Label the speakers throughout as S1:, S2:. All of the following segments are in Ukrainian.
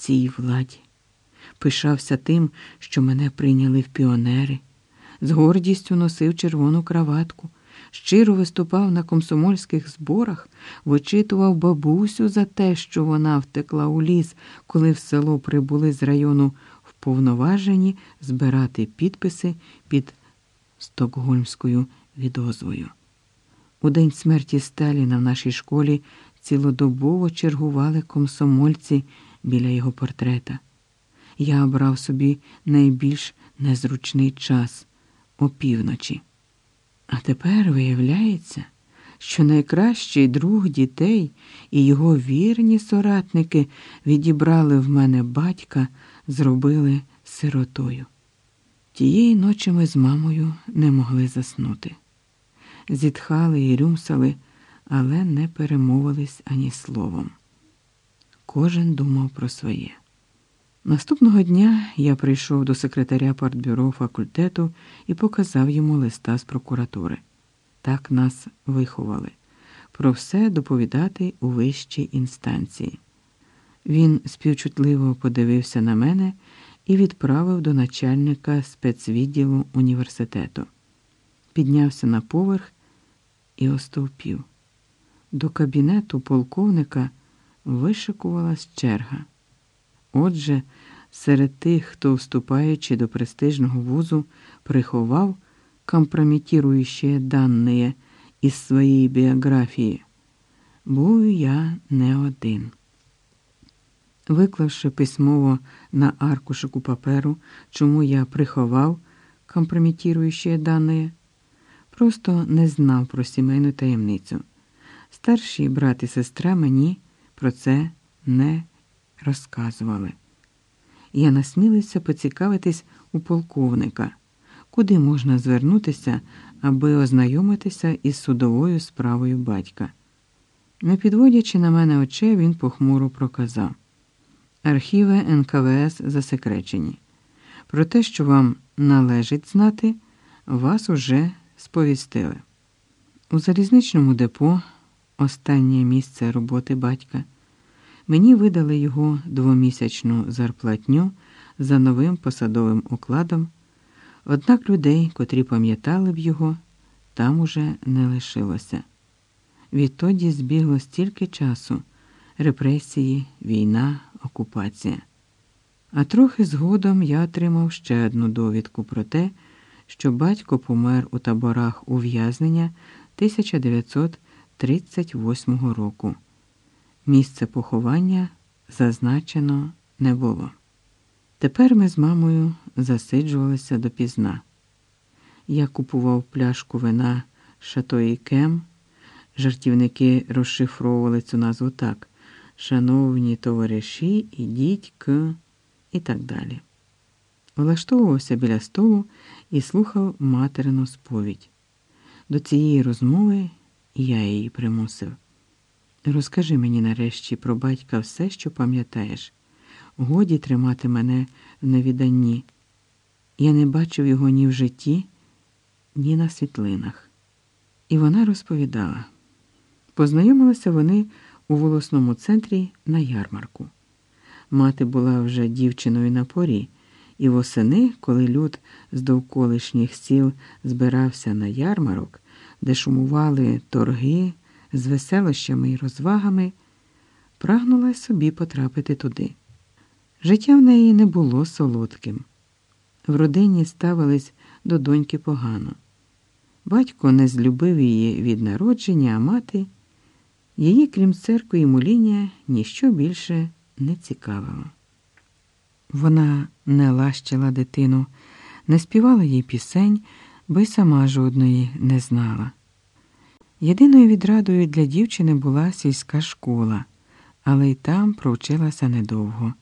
S1: цій владі, пишався тим, що мене прийняли в піонери, з гордістю носив червону краватку, щиро виступав на комсомольських зборах, вичитував бабусю за те, що вона втекла у ліс, коли в село прибули з району вповноважені збирати підписи під стокгольмською відозвою. У день смерті Сталіна в нашій школі цілодобово чергували комсомольці біля його портрета. Я обрав собі найбільш незручний час опівночі. А тепер виявляється, що найкращий друг дітей і його вірні соратники відібрали в мене батька, зробили сиротою. Тієї ночі ми з мамою не могли заснути. Зітхали і рюмсали, але не перемовились ані словом. Кожен думав про своє. Наступного дня я прийшов до секретаря партбюро факультету і показав йому листа з прокуратури. Так нас виховали. Про все доповідати у вищій інстанції. Він співчутливо подивився на мене і відправив до начальника спецвідділу університету. Піднявся на поверх і остовпів. До кабінету полковника вишикувалась черга. Отже, серед тих, хто, вступаючи до престижного вузу, приховав компрометируючі дані із своєї біографії, був я не один. Виклавши письмово на аркушику паперу, чому я приховав компрометируючі дані, просто не знав про сімейну таємницю. Старші брат і сестра мені про це не розказували. Я насмілився поцікавитись у полковника, куди можна звернутися, аби ознайомитися із судовою справою батька. Не підводячи на мене очей, він похмуро проказав. Архіви НКВС засекречені. Про те, що вам належить знати, вас уже сповістили. У залізничному депо, останнє місце роботи батька, мені видали його двомісячну зарплатню за новим посадовим окладом, однак людей, котрі пам'ятали б його, там уже не лишилося. Відтоді збігло стільки часу репресії, війна, окупація. А трохи згодом я отримав ще одну довідку про те, що батько помер у таборах ув'язнення 1938 року. Місце поховання зазначено не було. Тепер ми з мамою засиджувалися допізна. Я купував пляшку вина Шатої Кем. Жартівники розшифровували цю назву так: Шановні товариші, ідіть к і так далі. Влаштовувався біля столу і слухав материну сповідь. До цієї розмови я її примусив. Розкажи мені нарешті про батька все, що пам'ятаєш. Годі тримати мене в невіданні. Я не бачив його ні в житті, ні на світлинах. І вона розповідала. Познайомилися вони у волосному центрі на ярмарку. Мати була вже дівчиною на порі, і восени, коли люд з довколишніх сіл збирався на ярмарок, де шумували торги з веселощами і розвагами, прагнула собі потрапити туди. Життя в неї не було солодким. В родині ставились до доньки погано. Батько не злюбив її від народження, а мати, її, крім церкви і моління, ніщо більше не цікавило. Вона не лащила дитину, не співала їй пісень, бо й сама жодної не знала. Єдиною відрадою для дівчини була сільська школа, але й там провчилася недовго.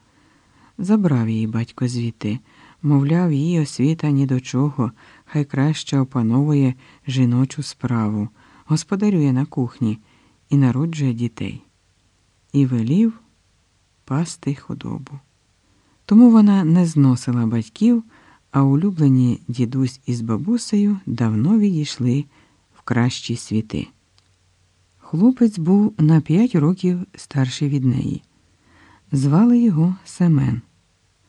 S1: Забрав її батько звідти, мовляв, її освіта ні до чого, хай краще опановує жіночу справу, господарює на кухні і народжує дітей. І велів пасти худобу. Тому вона не зносила батьків, а улюблені дідусь із бабусею давно відійшли кращі світи. Хлопець був на п'ять років старший від неї. Звали його Семен.